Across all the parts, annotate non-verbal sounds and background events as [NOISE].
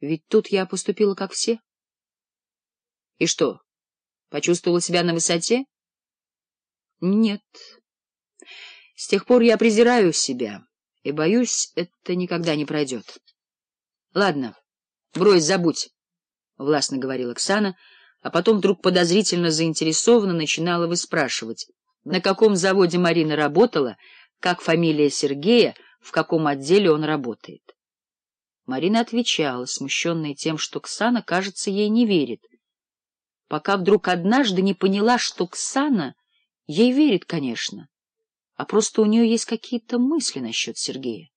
Ведь тут я поступила как все. И что, почувствовала себя на высоте? Нет. С тех пор я презираю себя, и, боюсь, это никогда не пройдет. Ладно, брось, забудь, — властно говорила Оксана, а потом вдруг подозрительно заинтересованно начинала выспрашивать, на каком заводе Марина работала, как фамилия Сергея, в каком отделе он работает. Марина отвечала, смущенная тем, что Ксана, кажется, ей не верит. Пока вдруг однажды не поняла, что Ксана ей верит, конечно, а просто у нее есть какие-то мысли насчет Сергея.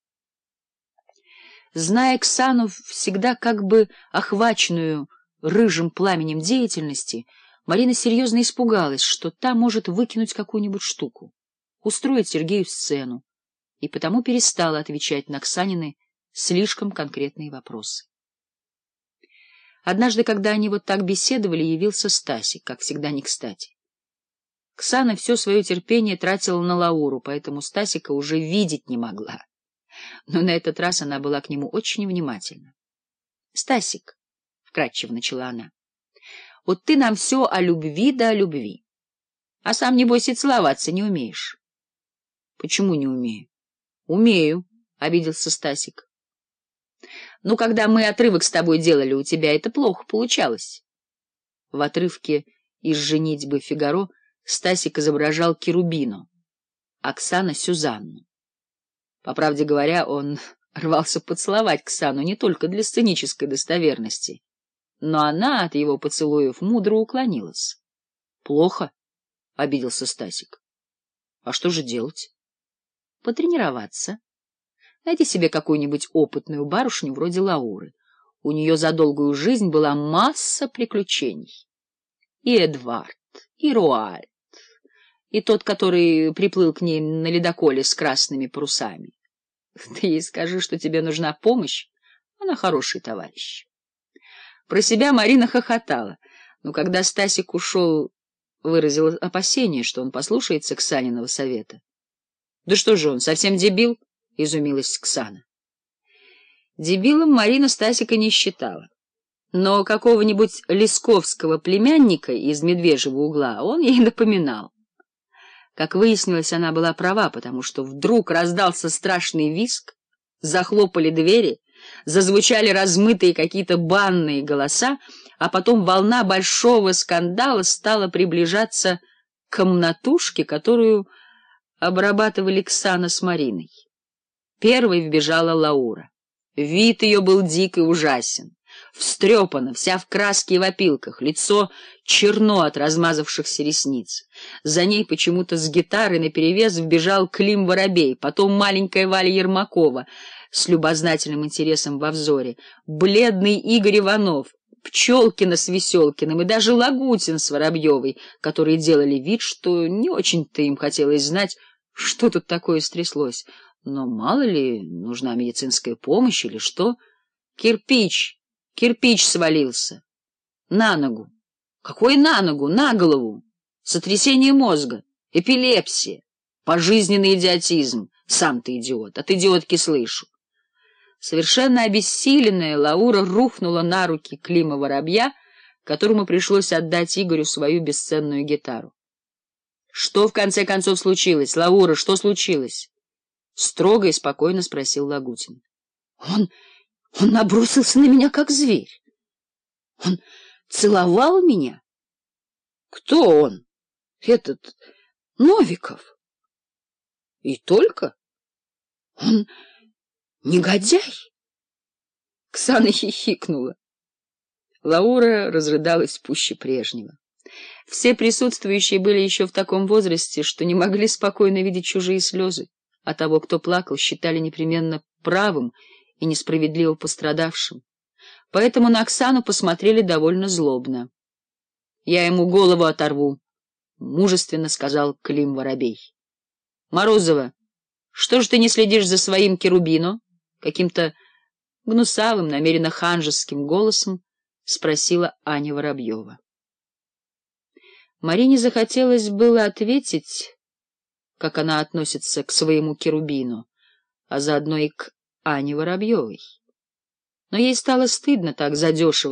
Зная Ксану всегда как бы охваченную рыжим пламенем деятельности, Марина серьезно испугалась, что та может выкинуть какую-нибудь штуку, устроить Сергею сцену, и потому перестала отвечать на Ксанины слишком конкретные вопросы. Однажды, когда они вот так беседовали, явился Стасик, как всегда не кстати. Ксана все свое терпение тратила на Лауру, поэтому Стасика уже видеть не могла. Но на этот раз она была к нему очень внимательна. — Стасик, — вкратчиво начала она, — вот ты нам все о любви да о любви. А сам, небось, и целоваться не умеешь. — Почему не умею? — Умею, — обиделся Стасик. Ну, когда мы отрывок с тобой делали, у тебя это плохо получалось. В отрывке из «Женитьбы Фигаро» Стасик изображал Керубину, Оксана — Сюзанну. По правде говоря, он [LAUGHS] рвался поцеловать Ксану не только для сценической достоверности, но она от его поцелуев мудро уклонилась. — Плохо? — обиделся Стасик. — А что же делать? — Потренироваться. Найди себе какую-нибудь опытную барышню вроде Лауры. У нее за долгую жизнь была масса приключений. И Эдвард, и Руальд, и тот, который приплыл к ней на ледоколе с красными парусами. [LAUGHS] Ты ей скажи, что тебе нужна помощь, она хороший товарищ. Про себя Марина хохотала, но когда Стасик ушел, выразила опасение, что он послушается Ксаниного совета. Да что же он, совсем дебил? — изумилась Ксана. Дебилом Марина Стасика не считала. Но какого-нибудь лесковского племянника из «Медвежьего угла» он ей напоминал. Как выяснилось, она была права, потому что вдруг раздался страшный виск, захлопали двери, зазвучали размытые какие-то банные голоса, а потом волна большого скандала стала приближаться к комнатушке, которую обрабатывали Ксана с Мариной. Первой вбежала Лаура. Вид ее был дик и ужасен. Встрепана, вся в краске и в опилках, лицо черно от размазавшихся ресниц. За ней почему-то с гитары наперевес вбежал Клим Воробей, потом маленькая Валя Ермакова с любознательным интересом во взоре, бледный Игорь Иванов, Пчелкина с Веселкиным и даже Лагутин с Воробьевой, которые делали вид, что не очень-то им хотелось знать, что тут такое стряслось. Но мало ли, нужна медицинская помощь или что. Кирпич, кирпич свалился. На ногу. Какой на ногу? На голову. Сотрясение мозга, эпилепсия, пожизненный идиотизм. Сам ты идиот, от идиотки слышу. Совершенно обессиленная Лаура рухнула на руки Клима Воробья, которому пришлось отдать Игорю свою бесценную гитару. Что в конце концов случилось, Лаура, что случилось? строго и спокойно спросил Лагутин. — Он... он набросился на меня, как зверь. Он целовал меня. — Кто он? — Этот... Новиков. — И только? — Он негодяй. Ксана хихикнула. Лаура разрыдалась пуще прежнего. Все присутствующие были еще в таком возрасте, что не могли спокойно видеть чужие слезы а того, кто плакал, считали непременно правым и несправедливо пострадавшим. Поэтому на Оксану посмотрели довольно злобно. — Я ему голову оторву, — мужественно сказал Клим Воробей. — Морозова, что же ты не следишь за своим Керубино? — каким-то гнусавым, намеренно ханжеским голосом спросила Аня Воробьева. Марине захотелось было ответить как она относится к своему Керубину, а заодно и к Ане Воробьевой. Но ей стало стыдно так задешево